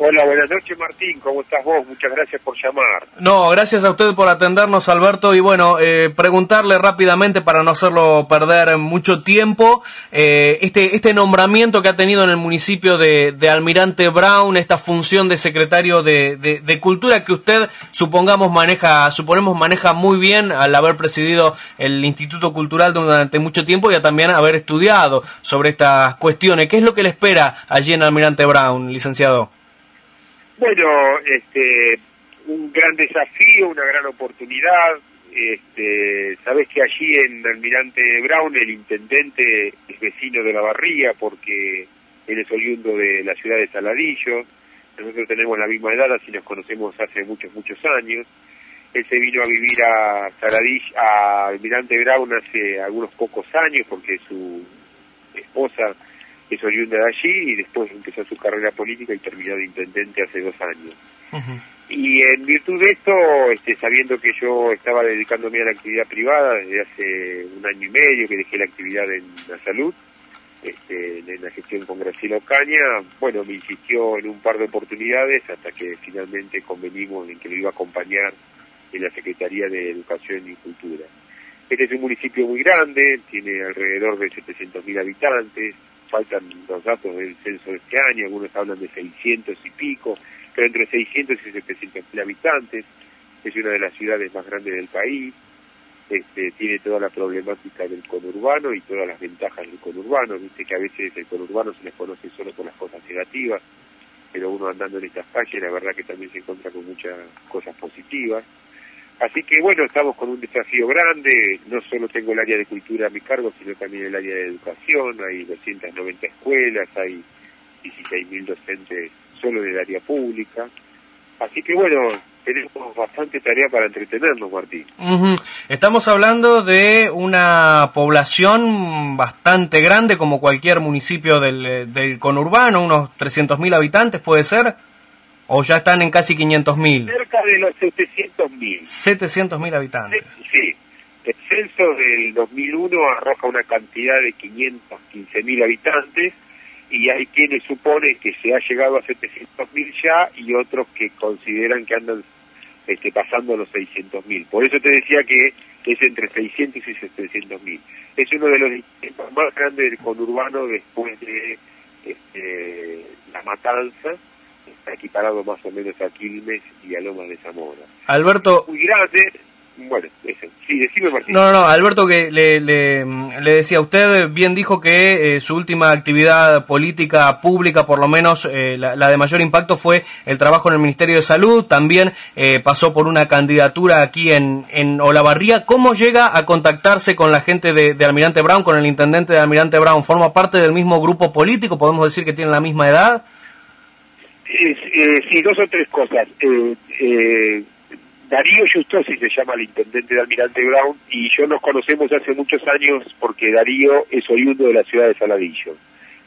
Hola, buenas noches Martín, ¿cómo estás vos? Muchas gracias por llamar. No, gracias a usted por atendernos Alberto y bueno, eh, preguntarle rápidamente para no hacerlo perder mucho tiempo, eh, este, este nombramiento que ha tenido en el municipio de, Almirante Brown, esta función de secretario de, de, Cultura que usted supongamos maneja, suponemos maneja muy bien al haber presidido el Instituto Cultural durante mucho tiempo y también haber estudiado sobre estas cuestiones. ¿Qué es lo que le espera allí en Almirante Brown, licenciado? Bueno, este, un gran desafío, una gran oportunidad. Este, sabes que allí en Almirante Brown el intendente es vecino de la barría porque él es oriundo de la ciudad de Saladillo. Nosotros tenemos la misma edad, así nos conocemos hace muchos, muchos años. Él se vino a vivir a Saladillo, a Almirante Brown hace algunos pocos años porque su esposa es oriunda de allí y después empezó su carrera política y terminó de intendente hace dos años. Y en virtud de esto, este, sabiendo que yo estaba dedicándome a la actividad privada desde hace un año y medio que dejé la actividad en la salud, este, en la gestión con Graciela Ocaña, bueno, me insistió en un par de oportunidades hasta que finalmente convenimos en que lo iba a acompañar en la Secretaría de Educación y Cultura. Este es un municipio muy grande, tiene alrededor de 700.000 habitantes, faltan los datos del censo de este año, algunos hablan de 600 y pico, pero entre 600 y 700 mil habitantes, es una de las ciudades más grandes del país, este, tiene toda la problemática del conurbano y todas las ventajas del conurbano, viste que a veces el conurbano se les conoce solo por las cosas negativas, pero uno andando en estas calles la verdad que también se encuentra con muchas cosas positivas. Así que bueno, estamos con un desafío grande, no solo tengo el área de cultura a mi cargo, sino también el área de educación, hay 290 escuelas, hay 16.000 docentes solo del área pública. Así que bueno, tenemos bastante tarea para entretenernos, Martín. Estamos hablando de una población bastante grande, como cualquier municipio del, del conurbano, unos 300.000 habitantes, ¿puede ser? ¿O ya están en casi 500.000? Cerca de los 700.000. 700.000 habitantes. Sí, el censo del 2001 arroja una cantidad de 515.000 habitantes y hay quienes suponen que se ha llegado a 700.000 ya y otros que consideran que andan este, pasando los 600.000. Por eso te decía que es entre 600 y 700.000. Es uno de los distritos más grandes del conurbano después de este, La Matanza está equiparado más o menos a Quilmes y a Lomas de Zamora. Alberto... Muy grande, bueno, Sí, decime Martín. No, no, Alberto, que le, le, decía, usted bien dijo que eh, su última actividad política pública, por lo menos eh, la, de mayor impacto, fue el trabajo en el Ministerio de Salud, también eh, pasó por una candidatura aquí en, en Olavarría. ¿Cómo llega a contactarse con la gente de, de Almirante Brown, con el intendente de Almirante Brown? ¿Forma parte del mismo grupo político? ¿Podemos decir que tiene la misma edad? Eh, sí, dos o tres cosas. Eh, eh, Darío Justosi se llama el intendente de Almirante Brown y yo nos conocemos hace muchos años porque Darío es oriundo de la ciudad de Saladillo,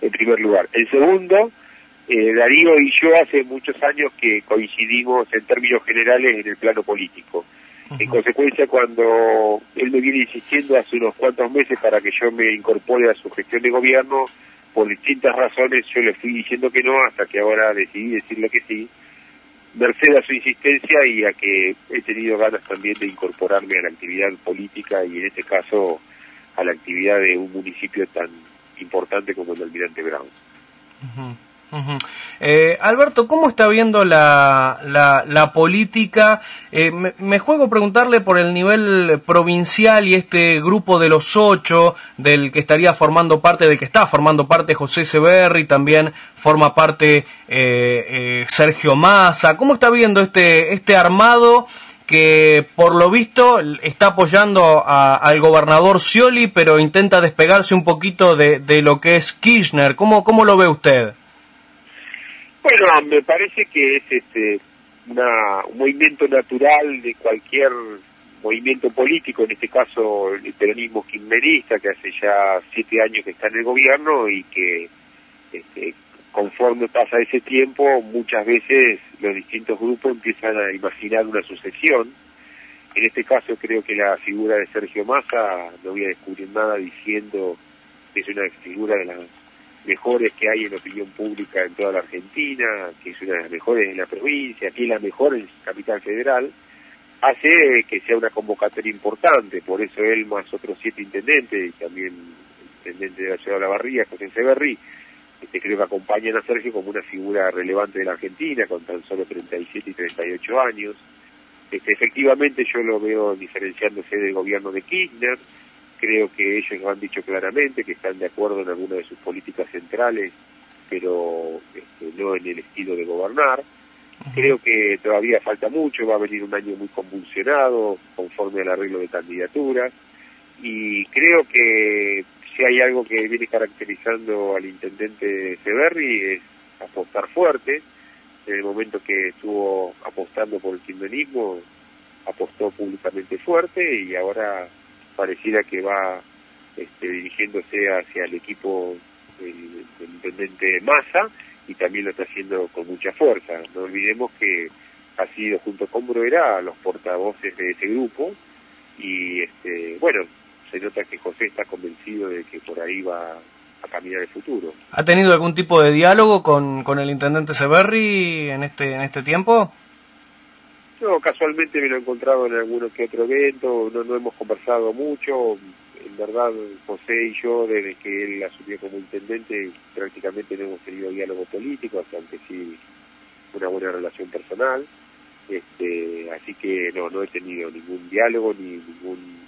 en primer lugar. En segundo, eh, Darío y yo hace muchos años que coincidimos en términos generales en el plano político. En consecuencia, cuando él me viene insistiendo hace unos cuantos meses para que yo me incorpore a su gestión de gobierno, por distintas razones yo le fui diciendo que no hasta que ahora decidí decirle que sí, merced a su insistencia y a que he tenido ganas también de incorporarme a la actividad política y en este caso a la actividad de un municipio tan importante como el Almirante Brown. Eh, Alberto, ¿cómo está viendo la, la, política? Eh, me, juego preguntarle por el nivel provincial y este grupo de los ocho, del que estaría formando parte, del que está formando parte José Severri, también forma parte eh, Sergio Massa. ¿Cómo está viendo este, este armado? que por lo visto está apoyando al gobernador Scioli, pero intenta despegarse un poquito de, de lo que es Kirchner. ¿Cómo, ¿Cómo lo ve usted? Bueno, me parece que es este una, un movimiento natural de cualquier movimiento político, en este caso el peronismo kirchnerista, que hace ya siete años que está en el gobierno y que este, conforme pasa ese tiempo, muchas veces los distintos grupos empiezan a imaginar una sucesión. En este caso creo que la figura de Sergio Massa, no voy a descubrir nada diciendo que es una figura de las mejores que hay en opinión pública en toda la Argentina, que es una de las mejores en la provincia, que es la mejor en Capital Federal, hace que sea una convocatoria importante, por eso él más otros siete intendentes, también el intendente de la ciudad de La Barría, José Severri, este, creo que acompañan a Sergio como una figura relevante de la Argentina, con tan solo 37 y 38 años. Este, efectivamente yo lo veo diferenciándose del gobierno de Kirchner, creo que ellos lo han dicho claramente, que están de acuerdo en alguna de sus políticas centrales, pero este, no en el estilo de gobernar. Creo que todavía falta mucho, va a venir un año muy convulsionado conforme al arreglo de candidaturas y creo que si hay algo que viene caracterizando al intendente Severri es apostar fuerte. En el momento que estuvo apostando por el kirchnerismo, apostó públicamente fuerte y ahora pareciera que va este, dirigiéndose hacia el equipo del, intendente Massa y también lo está haciendo con mucha fuerza. No olvidemos que ha sido junto con Broera los portavoces de ese grupo y este bueno, se nota que José está convencido de que por ahí va a caminar el futuro. ¿Ha tenido algún tipo de diálogo con, con el intendente Severri en este en este tiempo? No, casualmente me lo he encontrado en alguno que otro evento, no, no hemos conversado mucho, en verdad José y yo desde que él asumió como intendente prácticamente no hemos tenido diálogo político, aunque sí una buena relación personal, este, así que no, no he tenido ningún diálogo ni ningún,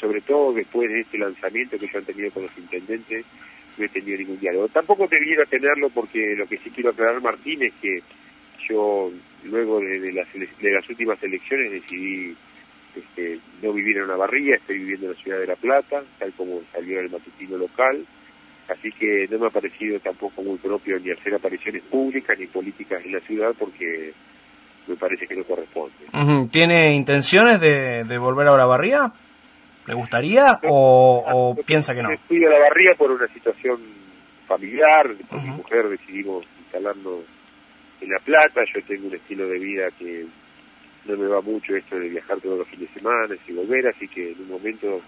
sobre todo después de este lanzamiento que yo han tenido con los intendentes, no he tenido ningún diálogo. Tampoco debiera tenerlo porque lo que sí quiero aclarar Martín es que yo luego de, las, de las últimas elecciones decidí este, no vivir en una barría, estoy viviendo en la ciudad de La Plata, tal como salió en el matutino local, así que no me ha parecido tampoco muy propio ni hacer apariciones públicas ni políticas en la ciudad porque me parece que no corresponde. ¿Tiene intenciones de, de volver a la barría? ¿Le gustaría o, piensa que no? Fui a la barría por una situación familiar, con mi mujer decidimos instalarnos en La Plata, yo tengo un estilo de vida que no me va mucho esto de viajar todos los fines de semana y volver, así que en un momento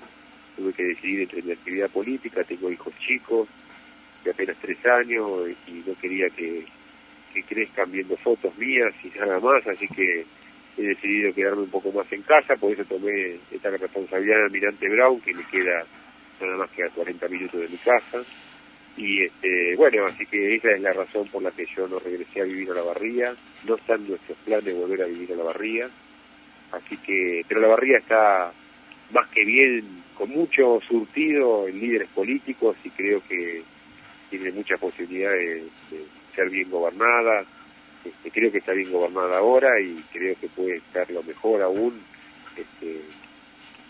tuve que decidir entre mi actividad política, tengo hijos chicos de apenas tres años y no quería que, que crezcan viendo fotos mías y nada más, así que he decidido quedarme un poco más en casa, por eso tomé esta responsabilidad de Almirante Brown, que me queda nada más que a 40 minutos de mi casa y este, bueno, así que esa es la razón por la que yo no regresé a vivir a la barría. No están nuestros planes volver a vivir a la barría. Así que, pero la barría está más que bien, con mucho surtido en líderes políticos y creo que tiene mucha posibilidad de, ser bien gobernada. Este, creo que está bien gobernada ahora y creo que puede estar lo mejor aún. Este,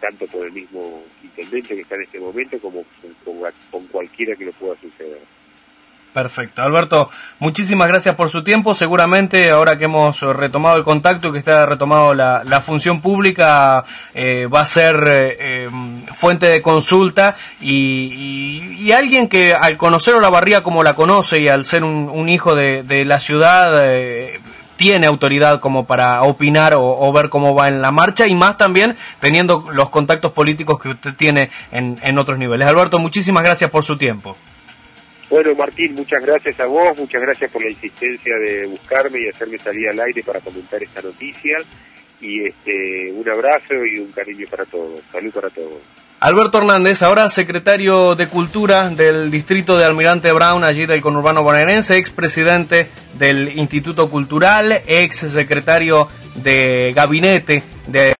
tanto por el mismo intendente que está en este momento como con, cualquiera que lo pueda suceder. Perfecto. Alberto, muchísimas gracias por su tiempo. Seguramente ahora que hemos retomado el contacto y que está retomado la, función pública, eh, va a ser eh, em, fuente de consulta y, alguien que al conocer a la barría como la conoce y al ser un, hijo de, la ciudad, eh, tiene autoridad como para opinar o, ver cómo va en la marcha y más también teniendo los contactos políticos que usted tiene en, en otros niveles. Alberto, muchísimas gracias por su tiempo. Bueno, Martín, muchas gracias a vos, muchas gracias por la insistencia de buscarme y hacerme salir al aire para comentar esta noticia. Y este, un abrazo y un cariño para todos. Salud para todos. Alberto Hernández, ahora secretario de Cultura del distrito de Almirante Brown, allí del conurbano bonaerense, ex presidente del Instituto Cultural, ex secretario de gabinete de